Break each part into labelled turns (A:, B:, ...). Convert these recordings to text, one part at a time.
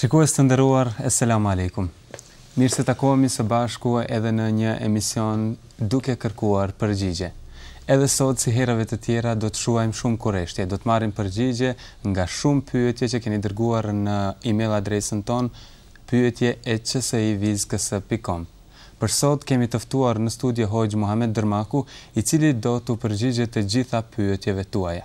A: Shikues të nderuar Esselam Alejkum Mirë se takohemi së bashku edhe në një emision Duke kërkuar përgjigje. Edhe sot si herave të tjera do të shuajmë shumë kureshtje, do të marrim përgjigje nga shumë pyetje që keni dërguar në email adresën tonë pyetje@csivizks.com. Për sot kemi të ftuar në studio Hoxhë Muhamed Dërmaku, i cili do t'u përgjigjet të gjitha pyetjeve tuaja.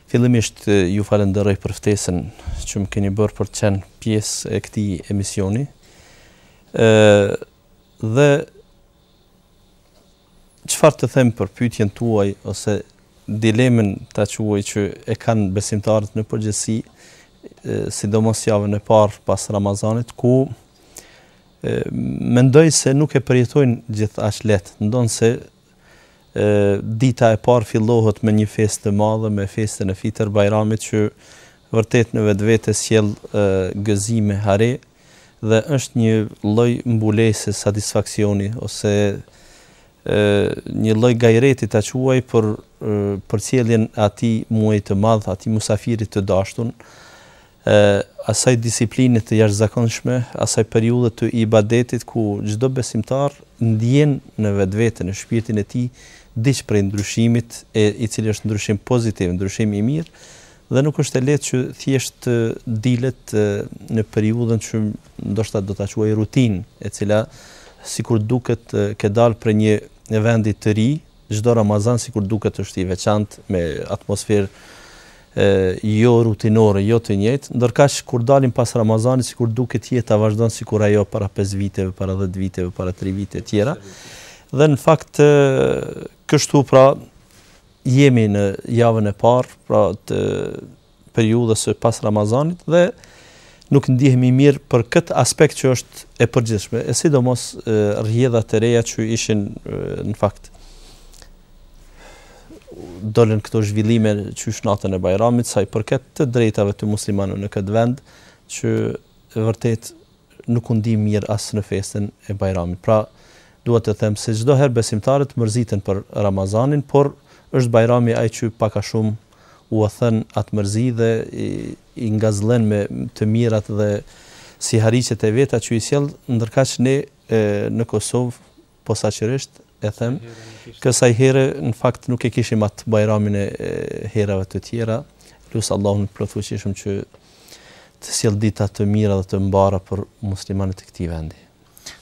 A: Fillimisht ju
B: falënderoj për ftesën që më keni bërë për të qenë pjesë e këtij emisioni. ë dhe çfarë të them për pyetjen tuaj ose dilemën ta quaj që e kanë besimtarët në përgjithësi, sidomos javën e parë pas Ramazanit ku mendoj se nuk e përjetojnë gjithaq lehtë, ndonëse Dita e parë fillohet me një festë të madhe, me festën e Fitër Bajramit që vërtet në vetvete sjell gëzime, hare dhe është një lloj mbulese satisfaksioni ose një lloj gajreti ta quaj për përcjelljen e atij muaji të madh, atij mysafiri të dashtun. e asaj disipline të jashtëzakonshme, asaj periudhe të ibadetit ku çdo besimtar ndjen në vetvete, në shpirtin e tij diç prej ndryshimit e i cili është ndryshim pozitiv, ndryshim i mirë dhe nuk është e lehtë që thjesht dilet në periudhën që ndoshta do ta quaj rutinë, e cila sikur duket ke dalë prej një vendi të ri, çdo Ramazan sikur duket është i veçantë me atmosferë e jo rutinore, jo të njëjtë, ndërkaq kur dalim pas Ramazanit sikur duket jeta vazhdon sikur ajo para pesë viteve, para dhjetë viteve, para tri viteve e tjera. Dhe në fakt kështu pra jemi në javën e parë, pra të periudhës së pas Ramazanit dhe nuk ndihemi mirë për këtë aspekt që është e përgjithshme, e sidomos rrjedhat e reja që ishin në fakt dolën këto zhvillime qysh natën e Bajramit sa i përket të drejtave të muslimanëve në këtë vend që vërtet nuk u ndiem mirë as në festën e Bajramit. Pra, dua të them se çdo herë besimtarët mërziten për Ramazanin, por është Bajrami ai që pak a shumë ua thyen atë mërzi dhe i, i ngazëllën me të mirat dhe sihariqet e veta që i sjell, ndërkaq ne e, në Kosovë Posaçërisht e them, kësaj here në fakt nuk e kishim atë Bajramin e herave të tjera. Lus Allahun e plotfuqishëm që të sjell dita të mira dhe të mbara për muslimanët e këtij vendi.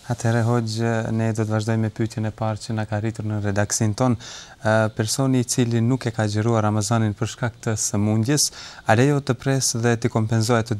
A: Atëherë hoxhë, ne do të vazhdojmë me pyetjen e parë që na ka arritur në redaksinë tonë. Personi i cili nuk e ka agjëruar Ramazanin për shkak të sëmundjes, a lejohet të presë dhe t'i kompenzojë ato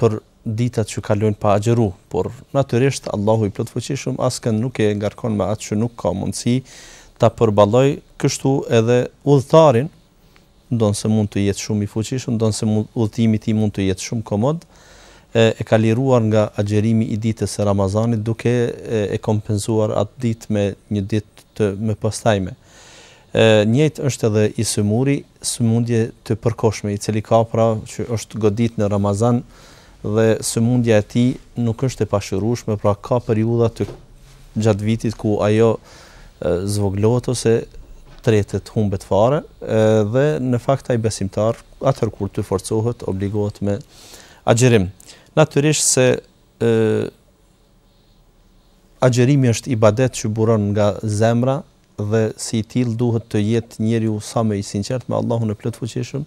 A: për
B: ditat që kalojnë pa agjëru, por natyrisht Allahu i Plotfuqishëm askënd nuk e ngarkon me atë që nuk ka mundësi ta përballoj, kështu edhe udhëtarin, ndonëse mund të jetë shumë i fuqishëm, ndonëse udhëtimi i tij mund të jetë shumë komod, e ka liruar nga agjërimi i ditës së Ramazanit duke e kompenzuar atë ditë me një ditë të mëpastajme. E njëjtë është edhe i sëmuri, sëmundje të përkohshme, i cili ka pra që është godit në Ramazan dhe sëmundja e tij nuk është e pashyrueshme, pra ka periudha gjatë vitit ku ajo zvogëlohet ose tretet, humbet fare, dhe në fakt ai besimtar atëherë kur të forcohet, obligohet me agjërim. Natyrisht se ë agjërimi është ibadet që buron nga zemra, dhe si i tillë duhet të jetë njeriu sa më i sinqertë me Allahun e Plotfuqishëm,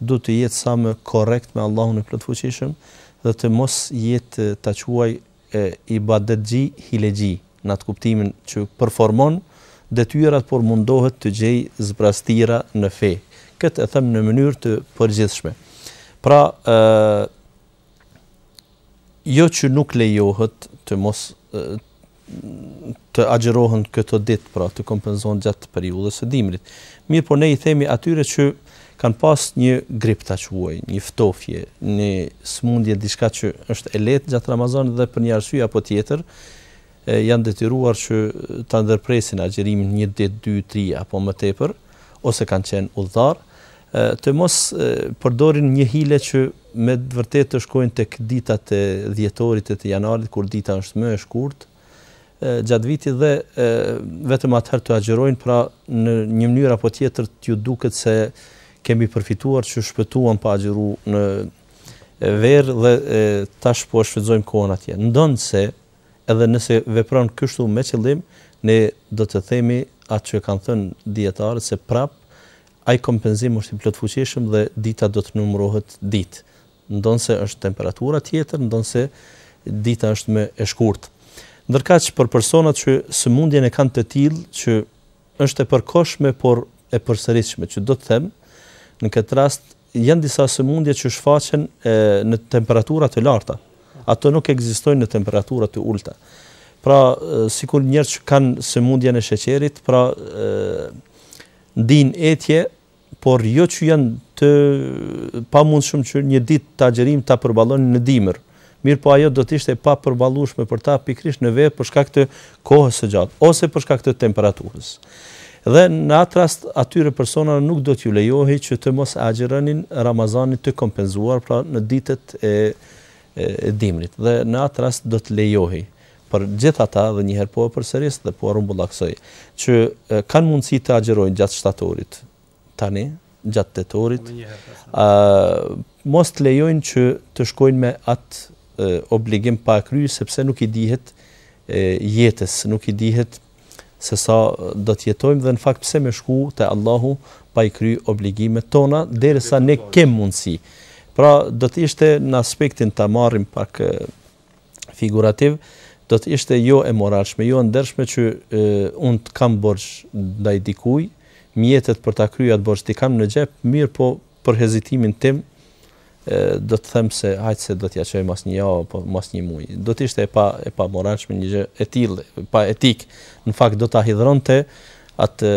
B: duhet të jetë sa më korrekt me Allahun e Plotfuqishëm dhe të mos jetë ta quaj ibadetxhi hilexhi, në atë kuptimin që përformon detyrat por mundohet të gjejë zbrastira në fe. Këtë e them në mënyrë të përgjithshme. Pra, ë jo që nuk lejohet të mos të agjërohen këto ditë, pra të kompenzohen gjatë periudhës së dimrit. Mirëpo ne i themi atyre që kanë pas një grip ta quaj, një ftofje, një smundje diçka që është e lehtë gjatë Ramazanit dhe për një arsye apo tjetër janë detyruar që ta ndërpresin agjërimin një ditë, dy, tri apo më tepër. ose kanë qenë udhëtarë, të mos përdorin një hile që me të vërtetë të shkojnë tek ditat e dhjetorit e të janarit kur dita është më e shkurtë gjatë vitit dhe vetëm atëherë të agjërojnë, pra në një mënyrë apo tjetër t'ju duket se kemi përfituar që shpëtuam pa agjëru në verë dhe tash po shfrytëzojmë kohën atje. Ndonëse, edhe nëse vepron kështu me qëllim, ne do të themi atë që kanë thënë dijetarët se prap ai kompenzim është i plotfuqishëm dhe dita do të numërohet ditë. Ndonëse është temperatura tjetër, ndonëse dita është më e shkurt. Ndërkaq për personat që sëmundjen e kanë të tillë që është e përkohshme por e përsëritshme, që do të them në këtë rast Janë disa sëmundje që shfaqen në temperatura të larta. Ato nuk ekzistojnë në temperatura të ulëta. Pra, sikur njerëz që kanë sëmundjen e sheqerit, pra ndin etje, por jo që janë të pamundshëm që një ditë të agjërimit ta përballojnë në dimër. mirëpo ajo do të ishte e papërballueshme për ta pikërisht në verë për shkak të kohës së gjatë ose për shkak të temperaturës. Dhe në atë rast atyre personave nuk do t'ju lejohej që të mos agjëronin Ramazanin të kompenzuar pra në ditët e e dimrit dhe në atë rast do të lejohej për gjithë ata dhe një herë po e përsëris dhe po e rrumbullaksoj që kanë mundësi të agjërojnë gjatë shtatorit tani gjatë tetorit, mos të lejojnë që të shkojnë me atë obligim pa e kry sepse nuk i dihet jetës, nuk i dihet se sa do të jetojmë dhe në fakt pse me shku te Allahu pa i kry obligimet tona derisa ne kem mundësi. Pra do të ishte në aspektin ta marrim pak figurativ, do të ishte jo e moralshme, jo e ndershme që unë të kam borxh ndaj dikujt, mjetet për ta kryer atë borxh t'i kam në xhep, mirëpo për hezitimin tim do të them se hajt se do t'ia çoj mas një jave apo mas një muji. Do të ishte e pa e pa moralshme një gjë e tillë, pa etik. Në fakt do ta hidhronte atë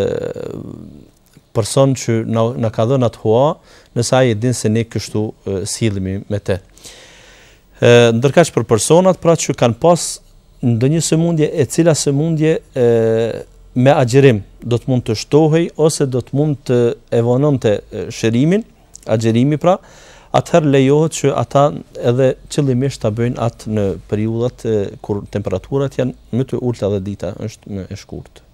B: person që na ka dhënë atë hua, nëse ai e din se ne kështu sillemi me te. Ë ndërkaq për personat pra që kanë pas ndonjë sëmundje e cila sëmundje ë me agjërim do të mund të shtohej ose do të mund të e vononte shërimin, agjërimi pra, atëherë lejohet që ata edhe qëllimisht ta bëjnë atë në periudhat kur temperaturat janë më të ulta dhe dita është më e shkurtë.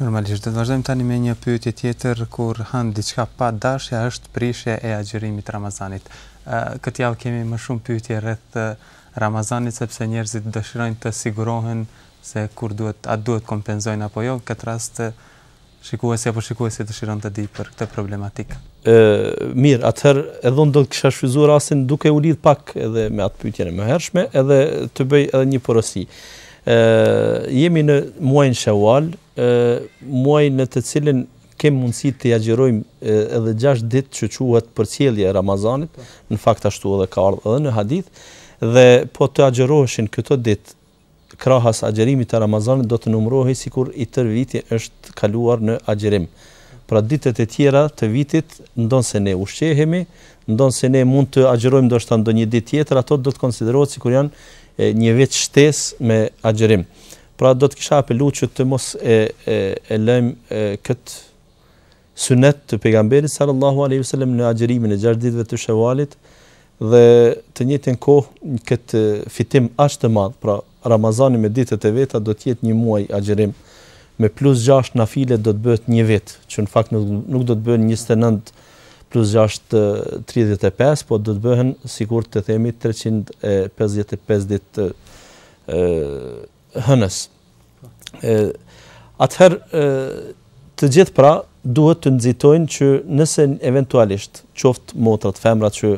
A: Normalisht, do të vazhdojmë tani me një pyetje tjetër, kur han diçka pa dashje a është prishje e agjërimit të Ramazanit? Këtë javë kemi më shumë pyetje rreth Ramazanit sepse njerëzit dëshirojnë të sigurohen se kur duhet a duhet t'kompenzojnë apo jo, në këtë rast shikuesi apo shikuesja dëshiron të dijë për këtë problematikë.
B: Ë, mirë, atëherë edhe unë do të kisha shfrytëzuar rastin duke u lidh pak edhe me atë pyetjen e mëhershme, edhe të bëj edhe një porosi. Jemi në muajin Sheval, muaj në të cilin kemi mundësi të agjërojmë edhe gjashtë ditë që quhet përcjellje e Ramazanit, në fakt ashtu edhe ka ardhur edhe në hadith, dhe po të agjëroheshin këto ditë krahas agjërimit të Ramazanit do të numërohej sikur i tërë viti është kaluar në agjërim. Pra ditët e tjera të vitit ndonëse ne ushqehemi, Ndonëse ne mund të agjërojmë ndoshta ndonjë ditë tjetër, ato do të konsiderohet sikur janë e, një vit shtesë me agjërim. Pra do të kisha apeluar që të mos e e, e lëmë e, kët sunet të pejgamberit sallallahu alaihi wasallam në agjërimin e 6 ditëve të Shevalit dhe të njëjtën kohë kët fitim aq të madh, pra Ramazani me ditët e veta do të jetë një muaj agjërim me plus 6 nafile do të bëhet një vit, që në fakt nuk do të bëhen 29 plus gjashtë tridhjetë e pesë, po do të bëhen sikur të themi treqind e pesëdhjetë e pesë ditë të hënës. Ë atëherë të gjithë pra duhet të nxitojnë që nëse eventualisht qoftë motrat, femrat që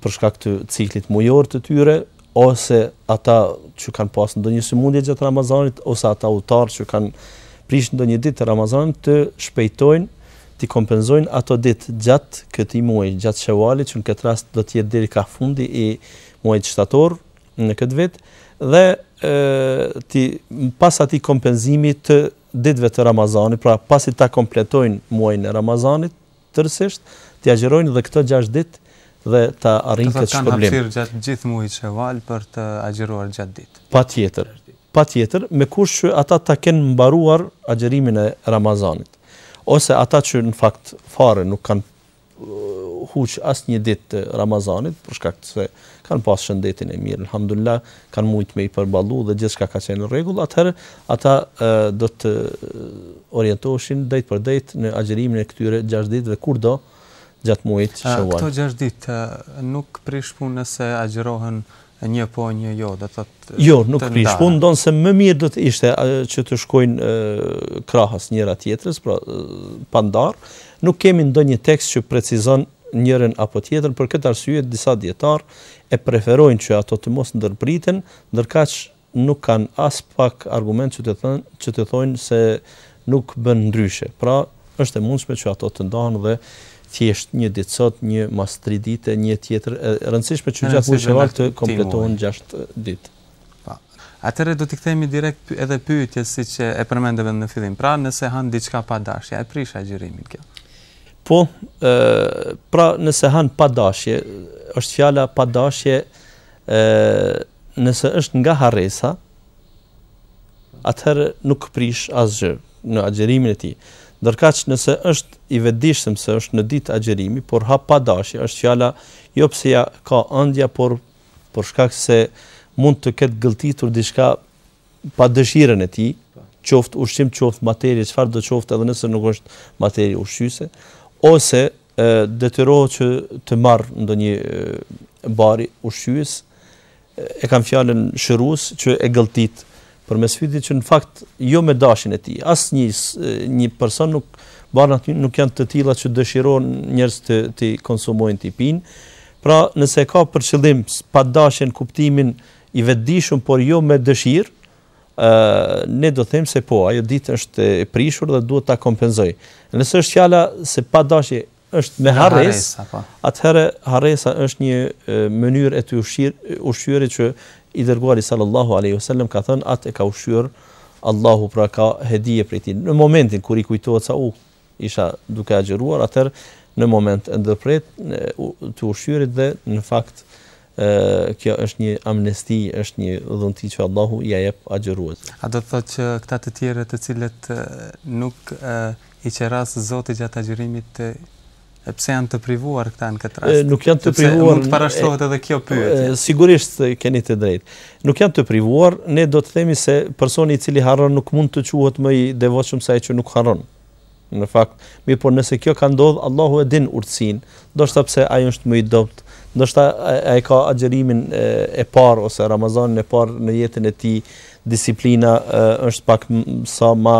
B: për shkak të ciklit mujor të tyre, ose ata që kanë pas ndonjë sëmundje gjatë Ramazanit, ose ata udhtarë që kanë prish ndonjë ditë të Ramazanit të shpejtojnë t'i kompenzojnë ato ditë gjatë këtij muaji, gjatë Shevalit, që në këtë rast do të jetë deri ka fundi i muajit shtator në këtë vit dhe ë ti pas atij kompenzimi të ditëve të Ramazanit, pra pasi ta kompletojnë muajin e Ramazanit, tërësisht, t'i agjërojnë dhe këto gjashtë ditë dhe ta arrijnë këtë shpërblim.
A: Do të thotë kanë hapësirë gjatë gjithë muajit Sheval për të agjëruar gjashtë ditë.
B: Patjetër, patjetër, me kusht që ata ta kenë mbaruar agjërimin e Ramazanit. Ose ata që në fakt fare nuk kanë huq asnjë ditë të Ramazanit për shkak se kanë pasë shëndetin e mirë, elhamdulillah, kanë mujtë me i përballu dhe gjithçka ka qenë në rregull, atëherë ata do të orientoheshin drejtpërdrejt në agjërimin e këtyre gjashtë ditëve kurdo gjatë muajit Sheval.
A: Këto gjashtë ditë nuk prish punë nëse agjërohen një po një jo, do të thotë
B: Jo, nuk prish punë, ndonëse më mirë do të ishte që të shkojnë krahas njëra tjetrës, pra pa ndarë. Nuk kemi ndonjë tekst që precizon njërën apo tjetrën, për këtë arsye disa dijetarë e preferojnë që ato të mos ndërpriten, ndërkaq nuk kanë aspak argument që të thonë, që të thonë se nuk bën ndryshe. Pra, është e mundshme që ato të ndahen dhe thjesht një ditë sot, një mas tri dite, një tjetër, e rëndësishme që gjatë muajit Sheval të kompletohen gjashtë ditë.
A: Po. Atëherë do t'i kthehemi direkt edhe pyetjes siç e përmendëm edhe në fillim. Pra, nëse han diçka pa dashje, e prish agjërimin kjo.
B: Po, ë pra nëse han pa dashje, është fjala pa dashje, ë nëse është nga harresa, atëherë nuk prish asgjë në agjërimin e tij. Ndërkaq nëse është i vetëdijshëm se është në ditë agjërimi, por ha pa dashje, është fjala jo pse ja ka ëndja, por për shkak se mund të ketë gëlltitur diçka pa dëshirën e tij, qoftë ushqim, qoftë materie, çfarëdo qoftë edhe nëse nuk është materie ushqyese, ose detyrohet që të marrë ndonjë bari ushqyes, e kam fjalën shërues që e gëlltit përmes fytit që në fakt jo me dashin e tij. Asnjë një person nuk barnat nuk janë të tilla që dëshiron njerëz t'i konsumojnë t'i pinë. Pra, nëse ka për qëllim pa dashje në kuptimin i vetëdijshëm, por jo me dëshirë, ë ne do të them se po, ajo ditë është e prishur dhe duhet ta kompensojë. Nëse është fjala se pa dashje është me harresë, atëherë harresa është një mënyrë e të ushqyer, ushqyerit që i dërguari sallallahu alaihi wasallam ka thënë atë e ka ushqyer Allahu pra ka hedije prej tij. Në momentin kur i kujtohet se u isha duke agjëruar, atëherë në moment e ndërpret të ushqyerit dhe në fakt E kjo është një amnesti, është një dhunti që Allahu ia jep agjëruesve.
A: A do të thotë që këta të tjerët të cilët nuk i qeras Zoti gjatë agjërimit pse janë të privuar këta në këtë rast?
B: Nuk janë të privuar.
A: Mund të parashtrohet edhe kjo pyetje.
B: Sigurisht keni të drejtë. Nuk janë të privuar, ne do të themi se personi i cili harron nuk mund të quhet më i devotshëm se ai që nuk harron. në fakt. Mirëpo nëse kjo ka ndodhë, Allahu e din urtësinë, ndoshta pse ai është më i dobët, ndoshta ai ka agjërimin e parë ose Ramazanin e parë në jetën e tij, disiplina është paksa ma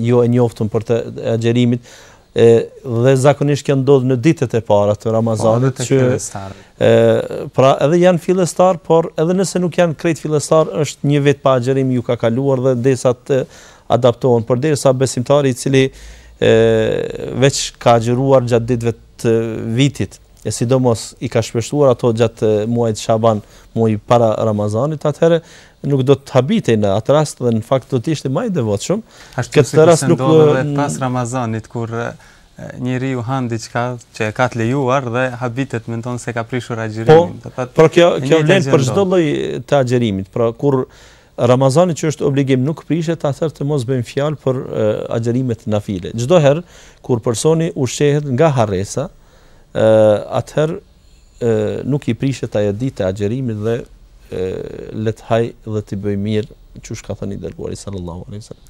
B: jo e njoftën për të e agjërimit, e, dhe zakonisht kjo ndodh në ditët e para të Ramazanit, po,
A: që,
B: e, pra edhe janë fillestarë, por edhe nëse nuk janë krejt fillestarë, është një vit pa agjërim u ka kaluar dhe desat adaptohen, përderisa besimtari i cili veç ka agjëruar gjatë ditëve të vitit, e sidomos i ka shpeshtuar ato gjatë muajit Shaban, muaj para Ramazanit, atëherë nuk do të habitej në atë rast dhe në fakt do të ishte më i devotshëm.
A: Ashtu si rast ndodh pas Ramazanit kur njeriu han diçka që e ka të lejuar dhe habitet mendon se ka prishur agjërimin.
B: Po, pra kjo kjo vlen për çdo lloj të agjërimit. Pra kur Ramazani që është obligim nuk prishet atëherë të mos bëjmë fjalë për agjërimet nafile. Çdo herë kur personi ushqehet nga harresa, atëherë nuk i prishet ajo ditë e agjërimit dhe le të hajë dhe t'i bëjë mirë, qysh ka thënë i dërguari sallallahu alaihi wasallam.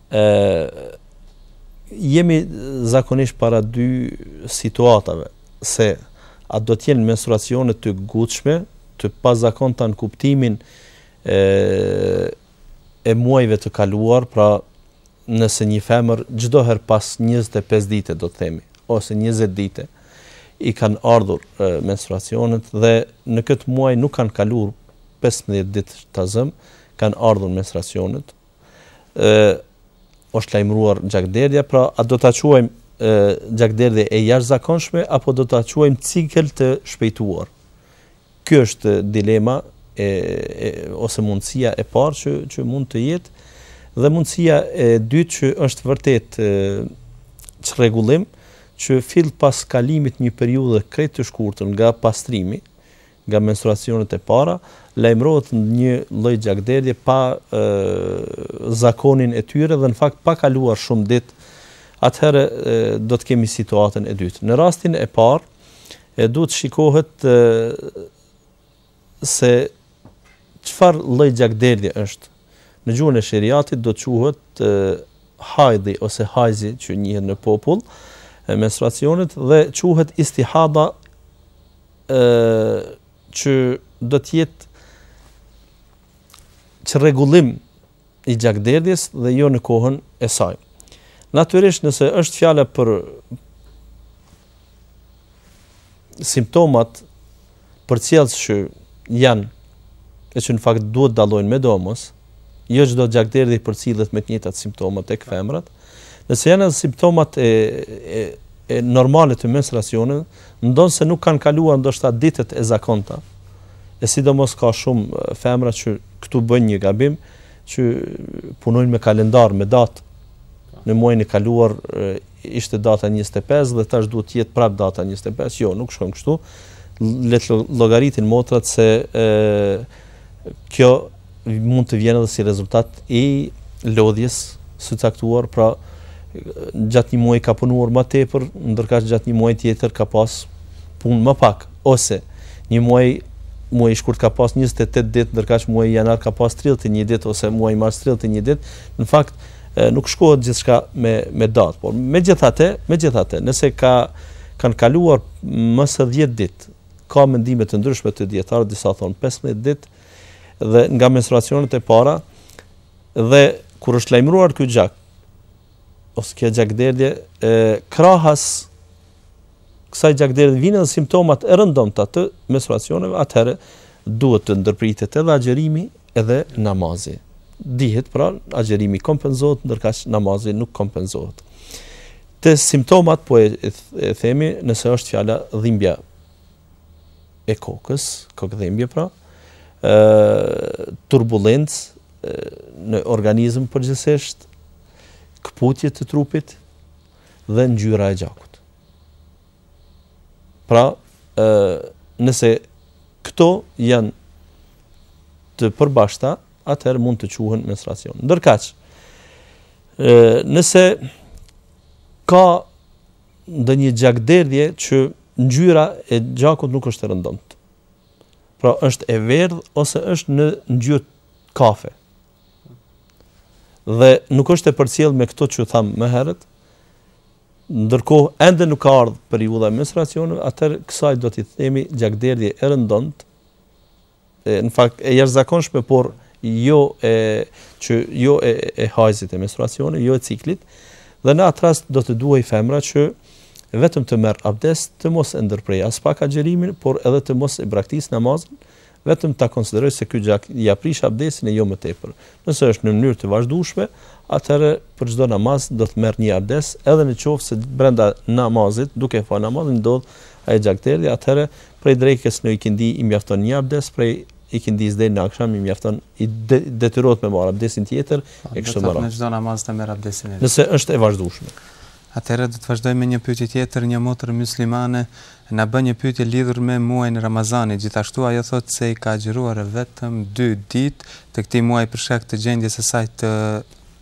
B: Jemi zakonisht para dy situatave, se a do të jenë menstruacione të ngutshme, të pazakonta në kuptimin e e muajve të kaluar, pra nëse një femër çdo herë pas 25 dite do të themi ose 20 dite i kanë ardhur menstruacionet dhe në këtë muaj nuk kanë kaluar 15 ditë ta zëmë, kanë ardhur menstruacionet, është lajmëruar gjakderdhja, pra a do ta quajmë gjakderdhje e jashtëzakonshme apo do ta quajmë cikël të shpejtuar? Kjo është dilema e, e ose mundësia e parë që që mund të jetë dhe mundësia e dytë që është vërtet çrregullim që fill pas kalimit një periudhe krejt të shkurtër nga pastrimi, nga menstruacionet e para, lajmërohet një lloj gjakderdhje pa zakonin e tyre dhe në fakt pa kaluar shumë ditë, atëherë do të kemi situatën e dytë. Në rastin e parë, e duhet të shikohet e, se çfarë lloj gjakderdhje është. Në gjuhën e sheriatit do të quhet e, hajdi ose hajzi që njihet në popull, e menstruacionet dhe quhet istihada që do të jetë çrregullim i gjakderdhjes dhe jo në kohën e saj. Natyrisht nëse është fjala për simptomat përcjellëse që janë e që në fakt duhet dallojnë medoemos, jo çdo gjakderdhje përcillet me të njëjtat simptoma tek femrat. Nëse janë edhe simptomat e, e, e normale të menstruacionit, ndonëse nuk kanë kaluar ndoshta ditët e zakonta, e sidomos ka shumë femra që këtu bëjnë një gabim, që punojnë me kalendar, me datë, në muajin e kaluar ishte data 25 dhe tash duhet të jetë prap data 25. Jo, nuk shkon kështu. Le të llogaritin motrat se ë kjo mund të vjen edhe si rezultat i lodhjes së caktuar, pra gjatë një muaji ka punuar më tepër, ndërkaq gjatë një muaji tjetër ka pas punë më pak, ose një muaj muaji shkurt ka pas 28 ditë, ndërkaq muaji janar ka pas 31 ditë ose muaji mars 31 ditë, në fakt nuk shkohet gjithçka me me datë, por megjithatë, megjithatë, nëse ka kanë kaluar më se 10 ditë, ka mendime të ndryshme të dijetarëve, disa thonë 15 ditë, dhe nga menstruacionet e para dhe kur është lajmëruar ky gjak ose kjo gjakderdhje e krahas kësaj gjakderdhje vijnë edhe simptomat e rëndomta të menstruacioneve, atëherë duhet të ndërpritet edhe agjërimi edhe namazi. Dihet pra agjërimi kompenzohet ndërkaq namazi nuk kompenzohet. Te simptomat po e, e, e themi nëse është fjala dhimbja e kokës, kokëdhimbje pra, turbulencë në organizëm përgjithësisht, këputje të trupit dhe ngjyra e gjakut. Pra, nëse këto janë të përbashkëta, atëherë mund të quhen menstruacion. Ndërkaq, nëse ka ndonjë gjakderdhje që ngjyra e gjakut nuk është e rëndomtë. Pra është e verdhë ose është në ngjyrë kafe. Dhe nuk është e përcjellë me këto që tham më herët. Ndërkohë ende nuk ka ardhur periudha e menstruacioneve, atëherë kësaj do t'i themi gjakderdhje e rëndomtë në fakt e jashtëzakonshme, por jo e që jo e, e hajzit e menstruacionit, jo e ciklit, dhe në atë rast do të duhej femra që vetëm të merr abdest, të mos e ndërprej aspak agjerimin, por edhe të mos e braktis namazin, vetëm ta konsideroj se ky gjak ja prish abdestin e jo më tepër. Nëse është në mënyrë të vazhdueshme, atëherë për çdo namaz do të merr një abdest, edhe në qoftë se brenda namazit, duke fal namazin ndodh ajo gjakderdhje, atëherë Prej drekës në ikindi i mjafton një abdest, prej ikindisë deri në akşam i mjafton i detyrohet me marr abdesin tjetër
A: e kështu me radhë. Në çdo namaz të merr abdesin e vet.
B: Nëse është e vazhdueshme.
A: Atëherë do të vazhdojmë me një pyetje tjetër, një motër myslimane na bën një pyetje lidhur me muajin e Ramazanit, gjithashtu ajo thotë se i ka agjëruar vetëm dy ditë të këtij muaji për shkak të gjendjes së saj të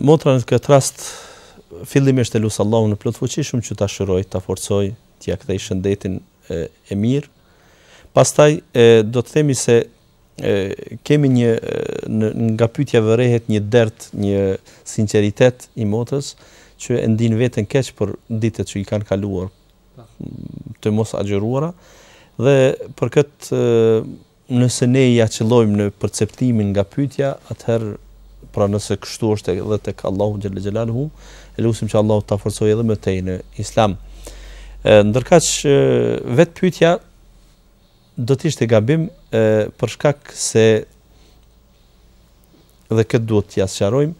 B: Motra në këtë rast fillimisht e lus Allahun e plotfuqishëm që ta shëroj, ta forcoj, t'ja kthej shëndetin e, e mirë. Pastaj e, do të themi se e, kemi një në, nga pyetja vërehet një dert, një sinqeritet i motrës që e ndin veten keq për ditët që i kanë kaluar të mos agjëruara dhe për këtë Nëse ne ia qëllojmë në përceptimin nga pyetja, atëherë, pra nëse kështu është edhe tek Allahu xhelle xhelaluhu, e lusim që Allahu ta forcojë edhe më tej në Islam. Ndërkaq vetë pyetja do të ishte gabim e, për shkak se dhe këtë duhet t'ja sqarojmë,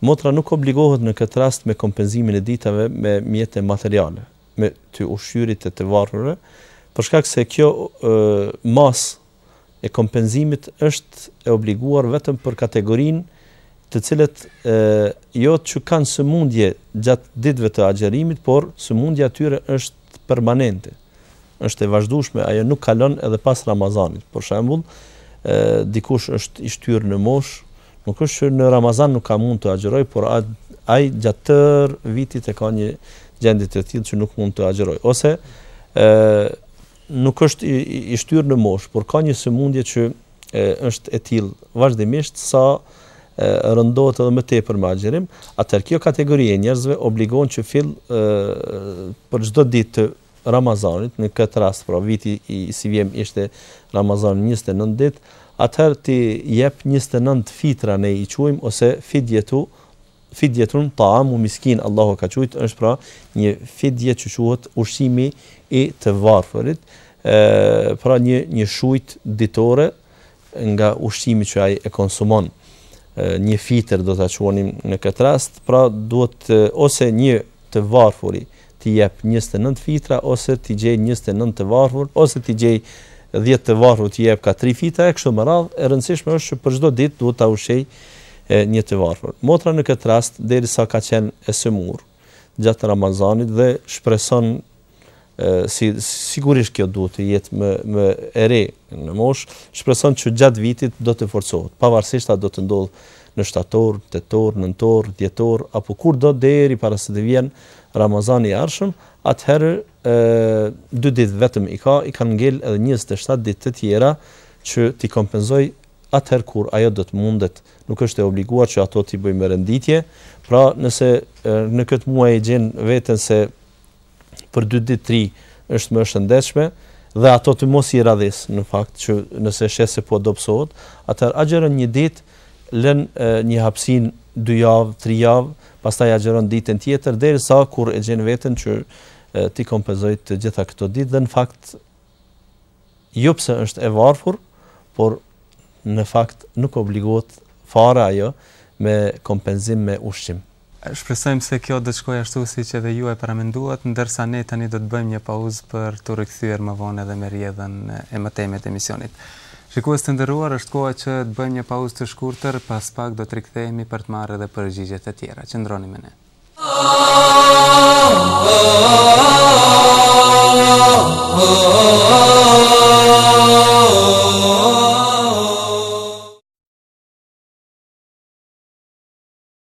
B: motra nuk obligohet në këtë rast me kompenzimin e ditave me mjete materiale. me të ushqyerit e të varfërve, për shkak se kjo masë e kompenzimit është e obliguar vetëm për kategorinë të cilët jo që kanë sëmundje gjatë ditëve të agjërimit, por sëmundja e tyre është permanente, është e vazhdueshme, ajo nuk kalon edhe pas Ramazanit. Për shembull, dikush është i shtyrë në moshë, Nuk është që në Ramazan nuk ka mund të agjërojë, por ai gjatë tërë vitit e ka një gjendje të tillë që nuk mund të agjërojë. Ose ë nuk është i, i, i shtyrë në moshë, por ka një sëmundje që e, është e tillë vazhdimisht sa e, rëndohet edhe më tepër me agjërim, atëherë kjo kategori e njerëzve obligohet që fill ë për çdo ditë të Ramazanit, në këtë rast pra viti i sivjem ishte Ramazani njëzet e nëntë ditë, atëherë t'i jep njëzet e nëntë fitra ne i quajmë ose fidjetu fidjetun taamu miskin Allahu e ka quajt është pra një fidje që quhet ushqimi i të varfërit, pra një një shujt ditore, nga ushqimi që ai e konsumon një fitër do ta quanim në këtë rast, pra duhet ose një të varfuri t'i jep 29 fitra ose t'i gjej 29 të varfur ose t'i gjej 10 të varfur t'i jep ka 3 fitra e kështu me radhë, e rëndësishme është që për çdo ditë duhet ta ushqej një të varfër. Motra në këtë rast derisa ka qenë e sëmurë gjatë Ramazanit dhe shpreson si sigurisht kjo duhet të jetë më më e re në moshë, shpreson që gjatë vitit do të forcohet, pavarësisht a do të ndodh në shtator, tetor, nëntor, dhjetor apo kurdo deri para se të vjen Ramazani i ardhshëm, atëherë ë dy ditë vetëm i ka, i kanë ngel edhe 27 ditë të tjera që t'i kompenzoj atëherë kur ajo do të mundet, nuk është e obliguar që ato t'i bëj me renditje. Pra, nëse në këtë muaj e gjen veten se për dy ditë tri është më e shëndetshme dhe ato të mos i radhis në fakt që nëse sheh se po dobësohet, atëherë agjëron një ditë, lën një hapësinë dy javë, tri javë, pastaj agjëron ditën tjetër derisa kur e gjen veten që t'i kompenzoj të gjitha këto ditë dhe në fakt jo pse është e varfur, por në fakt nuk obligohet fare ajo me kompenzim me ushqim.
A: Shpresojmë se kjo do të shkojë ashtu siç edhe ju e paramenduat, ndërsa ne tani do të bëjmë një pauzë për t'u rikthyer më vonë edhe me rrjedhën e mëtejme të emisionit. Shikues të nderuar, është koha që të bëjmë një pauzë të shkurtër, pas pak do të rikthehemi për të marrë edhe përgjigjet e tjera. Qëndroni me ne.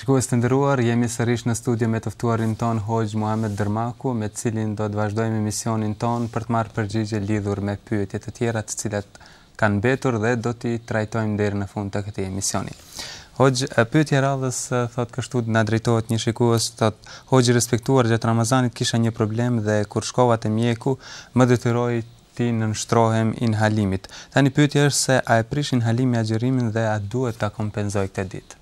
A: Shikues të nderuar, jemi sërish në studio me të ftuarin tonë Hoxhë Muhamed Dërmaku, me të cilin do të vazhdojmë emisionin tonë për të marrë përgjigje lidhur me pyetjet e tjera të cilat kanë mbetur dhe do t'i trajtojmë deri në fund të këtij emisioni. Hoxhë, pyetja e radhës thotë kështu, na drejtohet një shikues, thotë, Hoxhë i respektuar, gjatë Ramazanit kisha një problem dhe kur shkova te mjeku, më detyroi t'i nënshtrohem inhalimit. Tani pyetja është se a e prish inhalimi agjërimin dhe a duhet ta kompenzoj këtë ditë?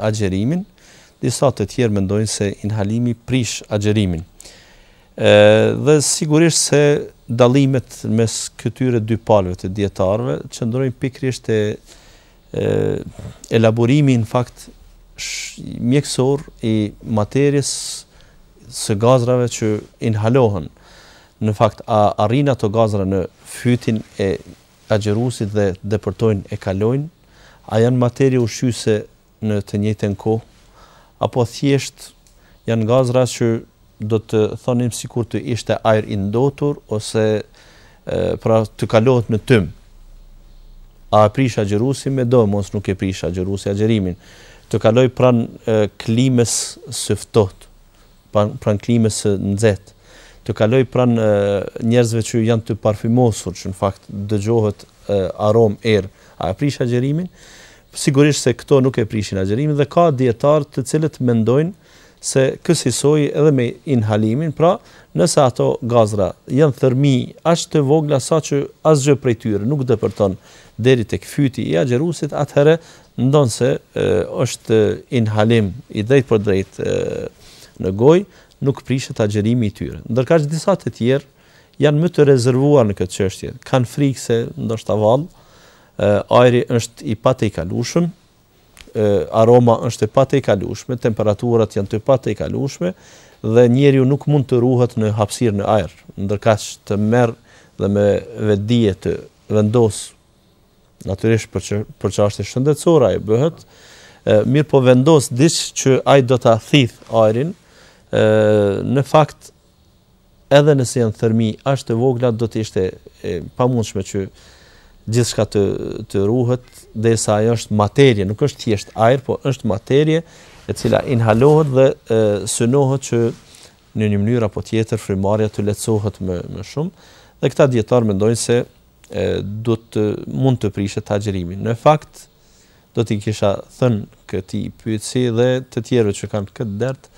B: agjerimin, disa të tjerë mendojnë se inhalimi prish agjerimin. Dhe sigurisht se dallimet mes këtyre dy palëve të dietarëve qëndrojnë pikërisht te elaborimi në fakt mjekësor i materies së gazrave që inhalohen. Në fakt a arrin ato gazra në fytin e agjëruesit dhe depërtojnë e kalojnë, a janë materie ushqyese në të njëjten kohë, apo thjesht janë gazra që do të thonim sikur të ishte ajër i ndotur ose pra të kalohet në tym. A e prish agjëruesi me do, mos nuk e prish agjëruesi agjërimin. Të kalojë pranë klimës së ftohtë. pranë klimës së nxehtë, të kalojë pranë njerëzve që janë të parfymosur, që në fakt dëgjohet aromë erë, a e prish agjerimin? Sigurisht se këto nuk e prishin agjerimin dhe ka dietarë të cilët mendojnë se kësisoj edhe me inhalimin, pra nëse ato gazra janë thërmi aq të vogla sa që asgjë prej tyre nuk depërton deri tek fyti i agjerusit, atëhere Ndonëse është inhalim i drejtpërdrejtë në gojë, nuk prishet agjërimi i tyre. Ndërkaq disa të tjerë janë më të rezervuar në këtë çështje, kanë frikë se ndoshta vallë ajri është i patejkalueshëm, aroma është e patejkalueshme, temperaturat janë të patejkalueshme dhe njeriu nuk mund të ruhet në hapësirë në ajër, ndërkaq të marrë dhe me vetëdije të vendosë Natyrisht për që, për çështje shëndetësore ai bëhet, mirëpo vendos diç që ai do ta thith ajrin, ë në fakt edhe nëse janë thërmi aq të vogla do të ishte e pamundshme që gjithçka të të ruhet derisa ajo është materie, nuk është thjesht ajër, po është materie e cila inhalohet dhe e, synohet që në një mënyrë apo tjetër frymarrja të lehtësohet më shumë. Dhe këta dietarë mendojnë se do të mund të prishte agjërimin. Në fakt, do t'i kisha thënë këtij pyetësi dhe të tjerëve që kanë këtë dert,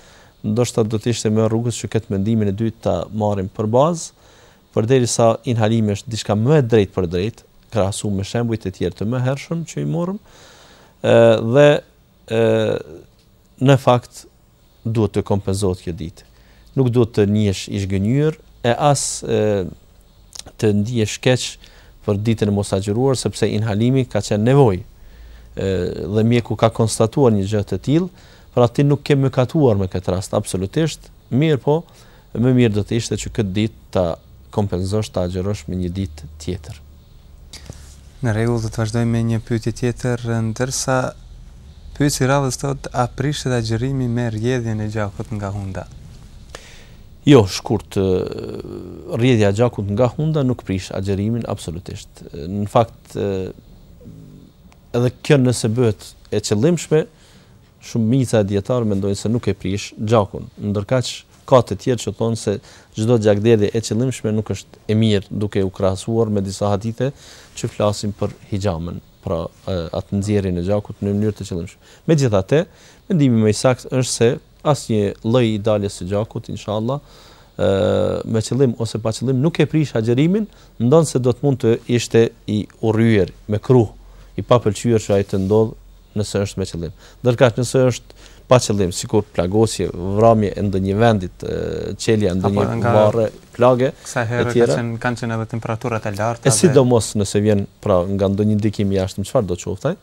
B: ndoshta do të ishte me rrugës që këtë mendimin e dytë ta marrim për bazë, përderisa inhalimi është diçka më e drejtpërdrejtë, krahasuar me shembujt e tjerë të mëhershëm që i morëm, ë dhe ë në fakt duhet të kompenzohet kjo ditë. Nuk duhet të ndihesh i zhgënjyer e as e, të ndihesh keq për ditën e mosagjëruar sepse inhalimi ka qenë nevojë. Dhe mjeku ka konstatuar një gjë të tillë, pra ti nuk ke mëkatuar me këtë rast absolutisht, mirëpo, më mirë do të ishte që këtë ditë ta kompenzosh ta agjërosh me një ditë tjetër.
A: Në rregull, do të vazhdojmë me një pyetje tjetër, ndërsa pyetësi i radhës thotë a prishet agjërimi me rrjedhjen e gjakut nga hunda?
B: Jo, shkurt, rrjedhja e gjakut nga hunda nuk prish agjërimin absolutisht. Në fakt, edhe kjo nëse bëhet e qëllimshme, Shumica e dijetarëve mendojnë se nuk e prish gjakun, ndërkaq ka të tjerë që thonë se çdo gjakderdhje e qëllimshme nuk është e mirë, duke u krahasuar me disa hadithe që flasin për hixhamën, pra atë nxjerrjen e gjakut në mënyrë të qëllimshme. Megjithatë, mendimi më i saktë është se asnjë lloj i daljes së gjakut, inshallah, me qëllim ose pa qëllim, nuk e prish agjërimin, ndonëse do të mund të ishte i urryer, mekruh, i papëlqyer që ai të ndodhë nëse është me qëllim. Ndërkaq nëse është pa qëllim, sikur plagosje, vramje e ndonjë vendi, çelja e ndonjë varre, plage
A: e tjera, kësaj here kanë qenë edhe temperaturat e larta.
B: E sidomos nëse vjen pra nga ndonjë ndikim i jashtëm, çfarë do të qoftë ai,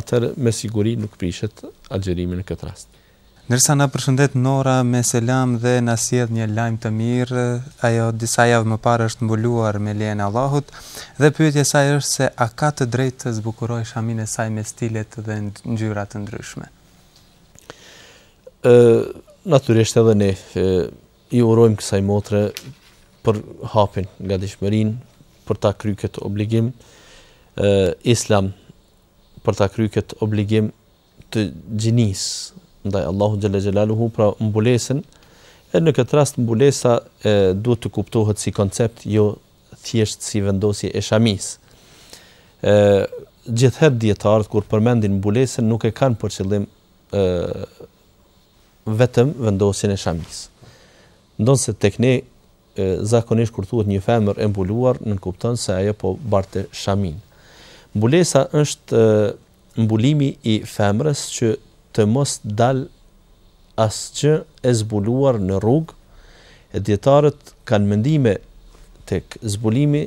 B: atëherë me siguri nuk prishet agjërimi në këtë rast.
A: Ndërsa na përshëndet Nora me selam dhe na sjell një lajm të mirë, ajo disa javë më parë është mbuluar me lejen e Allahut dhe pyetja e saj është se a ka të drejtë të zbukurojë shaminë e saj me stile dhe ngjyra të ndryshme.
B: Ë, natyrisht edhe ne i urojmë kësaj motre për hapin, gatishmërinë për ta kryer këtë obligim, ë Islam për ta kryer këtë obligim të gjinisë ndaj Allahut xhel-le xhelaluhu, pra mbulesën, e në këtë rast mbulesa e, duhet të kuptohet si koncept, jo thjesht si vendosje e shamisë. Ë gjithherë dijetarët kur përmendin mbulesën nuk e kanë për qëllim ë vetëm vendosjen e shamisë. Ndonëse tek ne Zakonisht kur thuhet një femër e mbuluar nënkupton se ajo po barte shaminë. Mbulesa është mbulimi i femrës që të mos dalë aspak e zbuluar në rrugë e dietarët kanë mendime tek zbulimi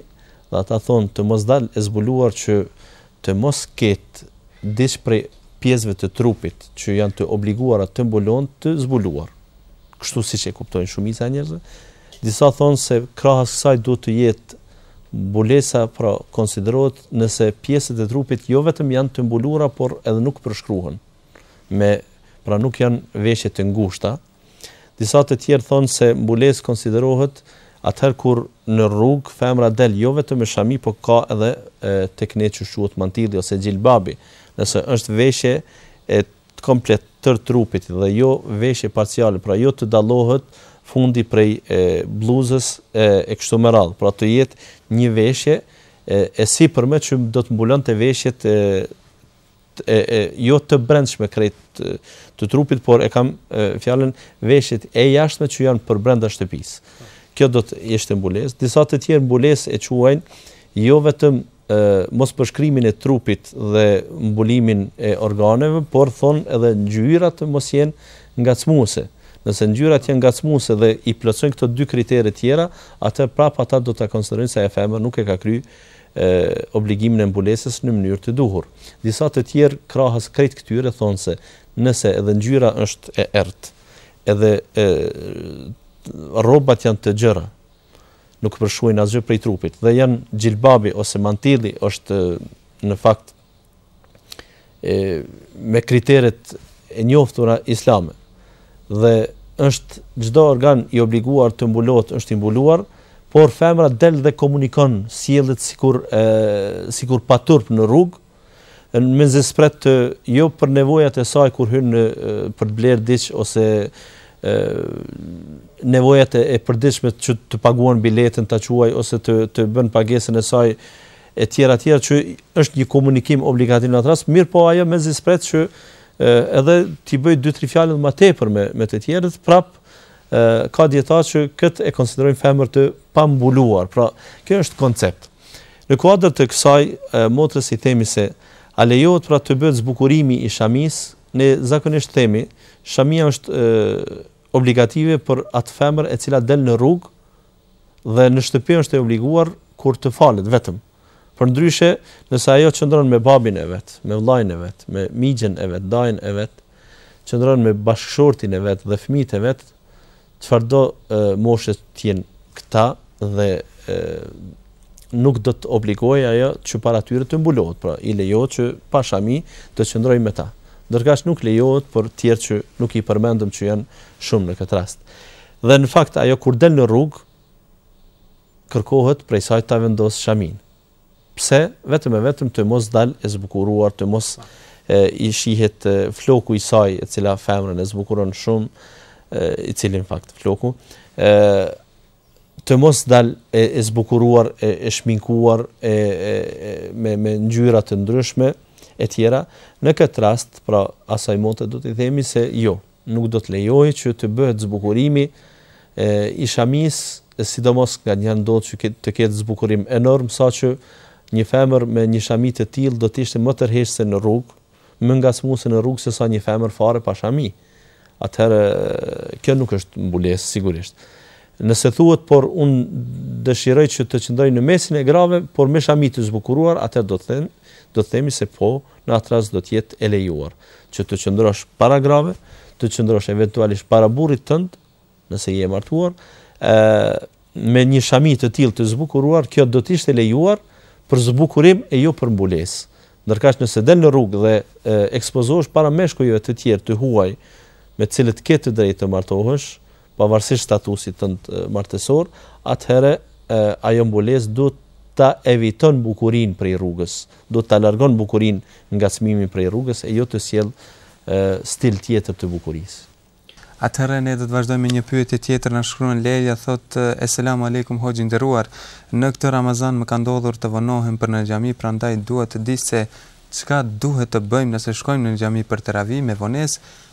B: dhe ata thonë të mos dalë e zbuluar që të mos ketë diç prej pjesëve të trupit që janë të obliguara të mbulohen të zbuluar. Kështu siç e kuptojnë shumica e njerëzve, disa thonë se krahas kësaj duhet të jetë mbulesa, pra konsiderohet nëse pjesët e trupit jo vetëm janë të mbuluara, por edhe nuk përshkruhen me pra nuk janë veshje të ngushta, Disa të tjerë thonë se mbulesë konsiderohet atëherë kur në rrugë femra del jo vetëm me shami po ka edhe tek ne që quhet mantilli ose xhilbabi, nëse është veshje e komplet tërë trupit dhe jo veshje parciale, pra jo të dallohet fundi prej blluzës e e kështu me radhë, pra të jetë një veshje e sipërme që do të mbulonte veshjet e e e jo të brendshme krejt të trupit, por e kam fjalën veshjet e jashtme që janë për brenda shtëpisë. Kjo do të ishte mbulesë. Disa të tjerë mbulesë e quajnë jo vetëm e, mos përshkrimin e trupit dhe mbulimin e organeve, por thonë edhe ngjyrat mos jenë ngacmuese. Nëse ngjyrat janë ngacmuese dhe i plotësojnë këto dy kritere tjera, atë prapë ata do ta konsiderojnë se femër nuk e ka kry obligimin e mbulesës në mënyrë të duhur. Disa të tjerë krahas krejt këtyre thonë se nëse edhe ngjyra është e errët, edhe rrobat janë të gjëra, nuk përshkruajnë asgjë prej trupit dhe janë xhilbabi ose mantilli është në fakt me kriteret e njoftura islame dhe është çdo organ i obliguar të mbulohet, është i mbuluar, por femra del dhe komunikon sillet sikur e, sikur pa turp në rrugë, mezi s'pret jo për nevojat e saj kur hyn për të blerë diç ose e, nevojat e përditshme që të paguan biletën ta quaj ose të të bën pagesën e saj etj etj që është një komunikim obligativ në atë rast mirëpo ajo mezi s'pret që edhe t'i bëjë dy tri fjalë më tepër me me të tjerët prap ka dietarë që kët e konsiderojnë femër të pambuluar pra kjo është koncept në kuadër të kësaj motrës i themi se a lejohet pra të bëhet zbukurimi i shamisë ne zakonisht themi shamia është obligative për atë femër e cila del në rrugë dhe në shtëpi është e obliguar kur të falet vetëm. Përndryshe, nëse ajo qëndron me babin e vet, me vëllain e vet, me mixhën e vet, dajën e vet, qëndron me bashkëshortin e vet dhe fëmijët e vet, çfarëdo moshe të jenë këta dhe e, nuk do të obligojë ajo që para tyre të mbulohet, pra i lejohet që pa shami të qëndrojë me ta. Ndërkaq nuk lejohet për të tjerë që nuk i përmendëm që janë shumë në këtë rast. Dhe në fakt ajo kur del në rrugë kërkohet prej saj ta vendosë shaminë. Pse? Vetëm e vetëm të mos dalë e zbukuruar, të mos i shihet floku i saj, e cila femrën e zbukuron shumë, i cili në fakt floku, të mos dalë e, e zbukuruar, e, e shminkuar, e, e, e, me, me ngjyra të ndryshme, e tjera, në këtë rast, pra asaj motre do t'i themi se jo, Nuk do të lejohej që të bëhet zbukurimi i shamisë, sidomos nganjëherë ndodh që të ketë zbukurim enorm, saqë një femër me një shami të tillë do të ishte më tërheqëse në rrugë, më ngacmuese në rrugë sesa një femër fare pa shami. Atëherë kjo nuk është mbulesë sigurisht. Nëse thuhet, por unë dëshiroj që të qëndroj në mesin e grave, por me shami të zbukuruar, atëherë do të them, do të themi se po, në atë rast do të jetë e lejuar që të qëndrosh para grave, të qëndrosh eventualisht para burrit tënd, nëse je e martuar, ë me një shami të tillë të zbukuruar, kjo do të ishte lejuar për zbukurim e jo për mbulesë. Ndërkaq nëse del në rrugë dhe e, ekspozohesh para meshkujve të tjerë të huaj me të cilët ke të drejtë të martohesh, pavarësisht statusit tënd martesor, atëherë ajo mbulesë duhet ta eviton bukurinë prej rrugës, duhet ta largon bukurinë, ngacmimin prej rrugës e jo të sjellë stil tjetër të bukurisë.
A: Atëherë ne do të vazhdojmë me një pyetje tjetër, na shkruan Lejla thotë, Eselamu Alejkum Hoxhë i nderuar, në këtë Ramazan më ka ndodhur të vonohem për në xhami prandaj dua të di se çka duhet të bëjmë nëse shkojmë në xhami për teravi me vonesë,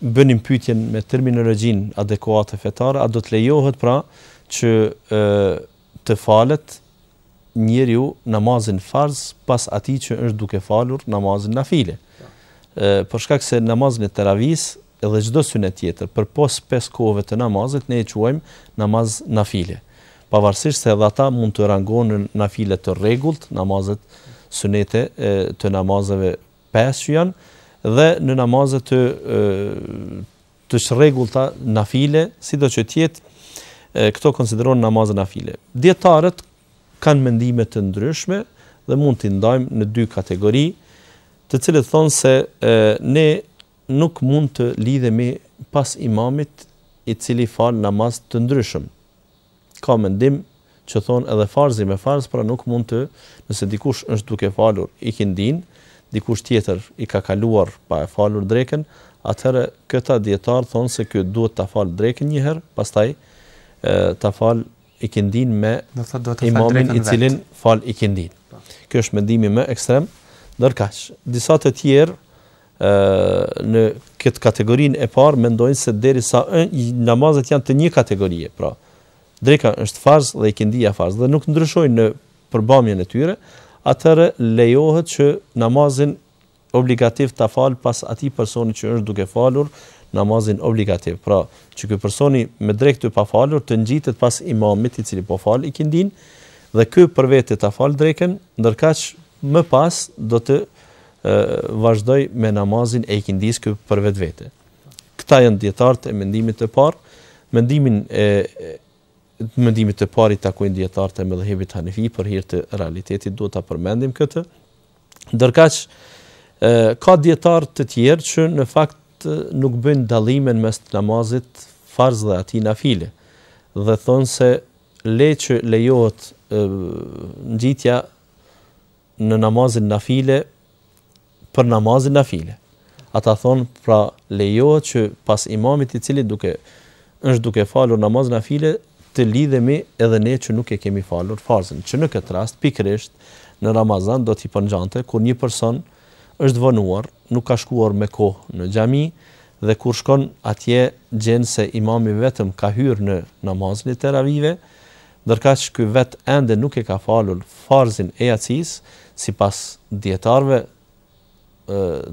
B: bënim pyetjen me terminologjinë adekuate fetare, a do të lejohet pra që të falet njeriu namazin farz pas atij që është duke falur namazin nafile. Për shkak se namazin e teravis edhe çdo sunet tjetër, përpos pesë kohëve të namazit ne e quajmë namaz nafile. Pavarësisht se edhe ata mund të rangohen në nafile të rregullt, namazet sunete të namazeve pesë që janë dhe në namaze të të çrregullta nafile, sido që të jetë, këto konsiderohen namaze nafile. Dietarët kanë mendime të ndryshme dhe mund t'i ndajmë në dy kategori, të cilët thonë se e, ne nuk mund të lidhemi pas imamit i cili fal namaz të ndryshëm. Ka mendim që thonë edhe farzi me farz pra nuk mund të nëse dikush është duke falur ikindinë dikush tjetër i ka kaluar pa e falur drekën atëherë këta dijetarë thonë se ky duhet ta falë drekën një herë pastaj ta falë ikindinë me imamin i cili fal ikindinë ky është mendimi më ekstrem ndërkaq disa të tjerë në këtë kategorinë e parë mendojnë se derisa namazet janë të një kategorie, pra dreka është farz dhe ikindia farz dhe nuk ndryshojnë në përmbajtjen e tyre, atëherë lejohet që namazin obligativ ta falë pas atij personi që është duke falur namazin obligativ. Pra, që ky personi me drekë të pafalur të ngjitet pas imamit i cili po fal ikindinë dhe ky për vete ta falë drekën, ndërkaq më pas do të vazhdojë me namazin e ikindisë ky për vetvete. Këta janë dijetarët e mendimit të parë, mendimit e mendimit të parë i takojnë dijetarët e medhhebit Hanefi për hir të realitetit duhet ta përmendim këtë. Ndërkaq ka dijetarë të tjerë që në fakt nuk bëjnë dallimin mes namazit farz dhe atij nafile dhe thonë se le që lejohet ngjitja në namazin nafile për namazin nafile. Ata thonë, pra lejohet që pas imamit i cili duke është duke falur namazin nafile të lidhemi edhe ne që nuk e kemi falur farzin. Që në këtë rast pikërisht në Ramazan do t'i përngjante kur një person është vonuar, nuk ka shkuar me kohë në xhami dhe kur shkon atje gjen se imami vetëm ka hyrë në namazin e teravive, Ndërkaq ky vetë ende nuk e ka falur farzin e jacisë, sipas dijetarëve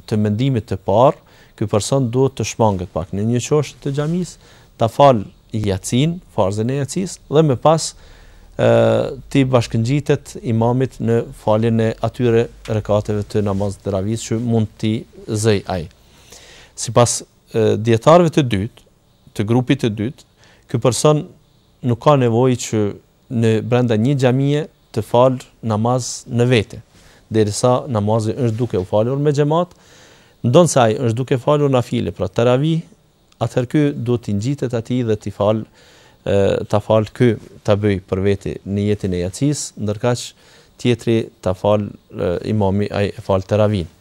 B: të mendimit të parë, ky person duhet të shmanget pak në një qoshe të xhamisë, ta falë jacinë, farzin e jacisë dhe më pas t'i bashkëngjitet imamit në faljen e atyre rekateve të namaz teravisë që mund t'i zërë ai. Sipas dijetarëve të dytë, të grupit të dytë, ky person nuk ka nevojë që në brenda një xhamie të falë namaz në vete, derisa namazi është duke u falur me xhemat, ndonëse ai është duke falur nafile, pra teravi, atëherë ky duhet t'i ngjitet atij dhe të falë ta falë ky ta bëjë për vete nijetin e jacisë ndërkaq tjetri ta falë imami ai e fal teravinë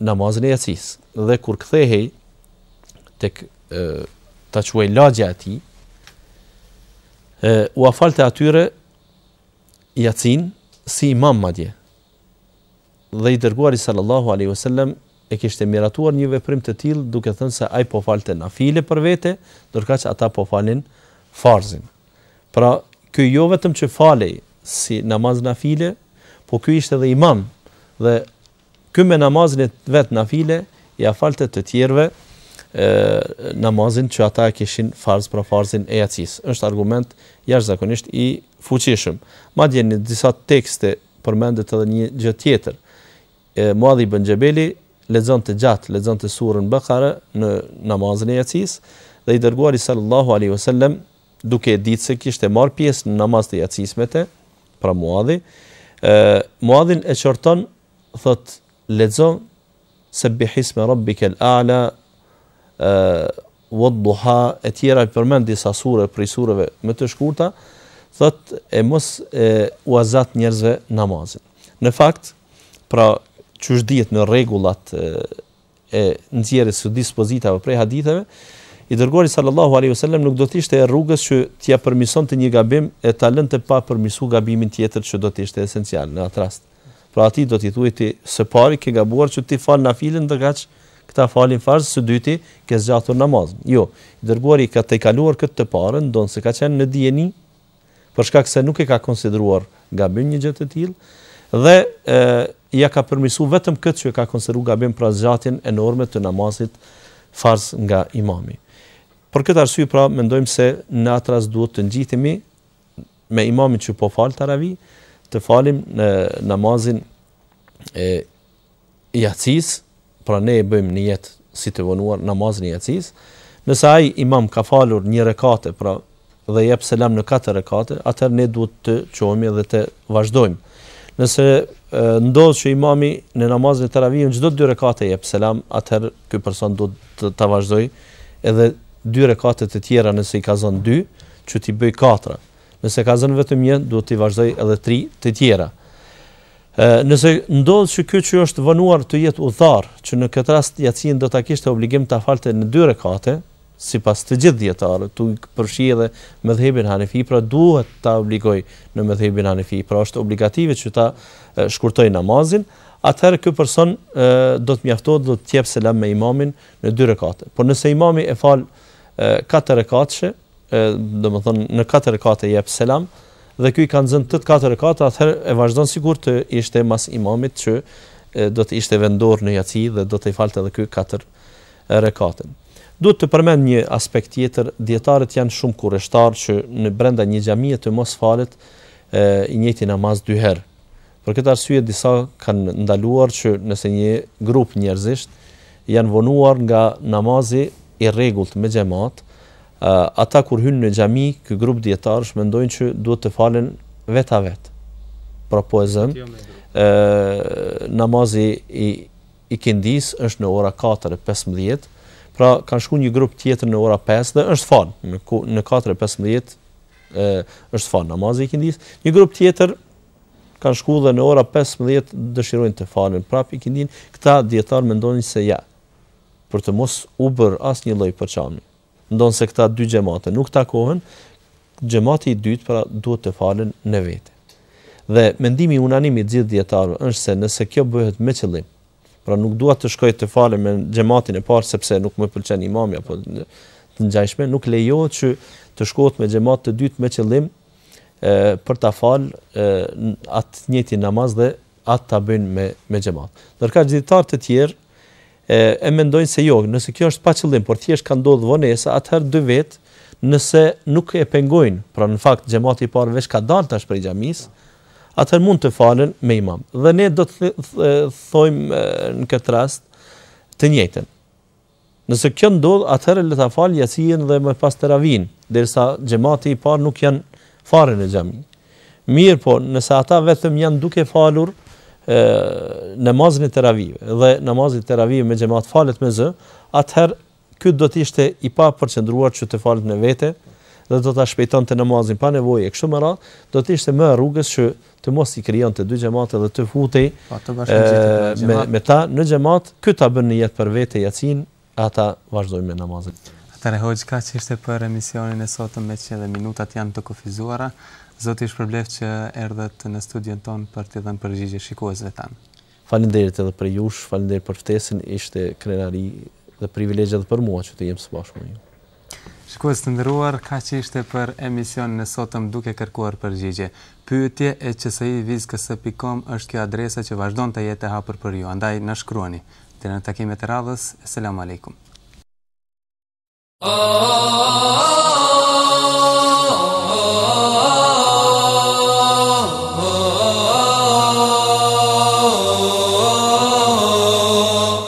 B: namazin e jacisë dhe kur kthehej tek ta quaj lagjja e tij ua falte atyre jacin si imam madje dhe i dërguari sallallahu alaihi wasallam e kishte miratuar një veprim të tillë duke thënë se ai po falte nafile për vete, ndërkaq ata po falin farzin. Pra, ky jo vetëm që falej si namaz nafile, po ky ishte edhe imam dhe Ky me namazin e vet nafile ia falte të tjerëve namazin që ata e kishin farz pra farzin e jacisë. Është argument jashtëzakonisht i fuqishëm. Madje në disa tekste përmendet edhe një gjë tjetër. Muadh ibn Xhebeli lexonte gjatë, lexonte surën Bekara në namazin e jacisë dhe i dërguari sallallahu alaihi wasallam duke e ditë se kishte marrë pjesë në namaz të jacisë me të, pra Muadhi, e, Muadhin e qorton, thot, lexo, sebbihisme rabbikel a'la, e, ved duha, e tjera përmend disa sure, prej sureve më të shkurta, thot, e mos e, ua zgjat njerëzve namazin. Në fakt, pra, që siç dihet në rregullat, e, e nxjerrjes së dispozitave prej haditheve, i Dërguari sallallahu alejhi ve sellem nuk do të ishte e rrugës që t'ia përmirësonte një gabim e ta lënte pa përmirësu gabimin tjetër që do të ishte esencial në atë rast. Pra atij do t'i thuhej ti së pari ke gabuar që ti fal nafilen ndërkaq këta falin farz, së dyti ke zgjatur namazin. Jo, i Dërguari ka tejkaluar këtë të parën, ndonëse ka qenë në dijeni për shkak se nuk e ka konsideruar gabim një gjë të tillë dhe ia ka përmirësu vetëm këtë që e ka konsideru gabim pra zgjatjen enorme të namazit farz nga imami. Për këtë arsye pra mendojmë se në atë rast duhet të ngjitemi me imamin që po fal teravi, të falim ne namazin e jacisë, pra ne e bëjmë nijet si të vonuar namazin e jacisë, nëse ai imam ka falur një rekate, pra dhe jep selam në katër rekate, atëherë ne duhet të çohemi dhe të vazhdojmë. Nëse ndodh që imami në namazin e teravisë çdo dy rekate jep selam, atëherë ky person duhet të ta vazhdojë edhe dy rekate të tjera nëse i ka zanë dy, që t'i bëjë katra. Nëse ka zënë vetëm një, duhet t'i vazhdojë edhe tri të tjera. Nëse ndodh që ky që është vonuar të jetë udhëtar, që në këtë rast jacinë do ta kishte obligim ta falte në dy rekate, sipas të gjithë dijetarëve, tu përfshi edhe medhhebin hanefi, pra duhet ta obligojë në medhhebin hanefi, pra është obligative që ta shkurtojë namazin, atëherë ky person do të mjaftohet do të japë selam me imamin në dy rekate. Por nëse imami e fal katër rekatëshe, e domethën në katër rekate jep selam dhe ky i ka nxën të katër rekate atëherë e vazhdon sikur të ishte mas imamit që do të ishte vendor në jaci dhe do të falte edhe ky katër rekate. Duhet të përmend një aspekt tjetër, dijetarët janë shumë kurreshtar që në brenda një xhamie të mos falet e i njëjti namaz dy herë. Për këtë arsye disa kanë ndaluar që nëse një grup njerëzish janë vonuar nga namazi i rregullt me xhamat, ata kur hynë në xhami, ky grup dijetarësh mendojnë që duhet të falen vetavet. Pra po e zëm, ë namazi i ikindis është në ora 4:15, pra kanë shku një grup tjetër në ora 5 dhe është fal në në 4:15 ë është fal namazi i ikindis, një grup tjetër kanë shku dhe në ora pesëmbëdhjetë dëshirojnë të falen prapë ikindin, këta dijetarë mendonin se ja, për të mos u bërë asnjë lloj përçarje, ndonëse këta dy xhemate nuk takohen, xhemati i dytë pra duhet të falen në vete. Dhe mendimi unanim i gjithë dijetarëve është se nëse kjo bëhet me qëllim, pra nuk dua të shkoj të falem me xhematin e parë sepse nuk më pëlqen imami apo të ngjajshme, nuk lejohet që të shkohet me xhemat të dytë me qëllim për ta fal atë njëjtin namaz dhe atë ta bëjnë me me xhamat. Ndërkaq dijetarë të tjerë e, e mendojnë se jo, nëse kjo është pa qëllim, por thjesht ka ndodhur vonesa, atëherë dy vet nëse nuk e pengojnë, pra në fakt xhamati i parë veç ka dalë tash prej xhamisë, atëherë mund të falen me imam. Dhe ne do të thojmë në këtë rast të njëjtën. Nëse kjo ndodh, atëherë le ta falë jacijën dhe më pas teravinë, derisa xhemati i parë nuk janë fare në xhami. Mirëpo, nëse ata vetëm janë duke falur e, namazin e teravive dhe namazi i teravive me xhemat falet me zë, atëherë ky do të ishte i papërqendruar që të falet në vete dhe do ta shpejtonte namazin pa nevojë e kështu me radhë, do të ishte më e rrugës që të mos i krijonte dy xhamate dhe të futej me ta në xhamat, ky ta bën nijet për vete jacinë, ata vazhdojnë me namazin.
A: Atëherë hoxhë kaq ishte për emisionin e sotëm meqë edhe minutat janë të kufizuara. Zoti ju shpërbleftë që erdhët në studion tonë për t'i dhënë përgjigje shikuesve tanë.
B: Faleminderit edhe prej jush, faleminderit për ftesën, ishte krenari dhe privilegj edhe për mua që të jem së bashku me ju.
A: Shikues të nderuar, kaq ishte për emisionin e sotëm duke kërkuar përgjigje. Pyetje et qsi vizë ks pikë kom është kjo adresa që vazhdon të jetë e hapur për ju, andaj na shkruani. Deri në takimet e radhës, Eselamu Alejkum.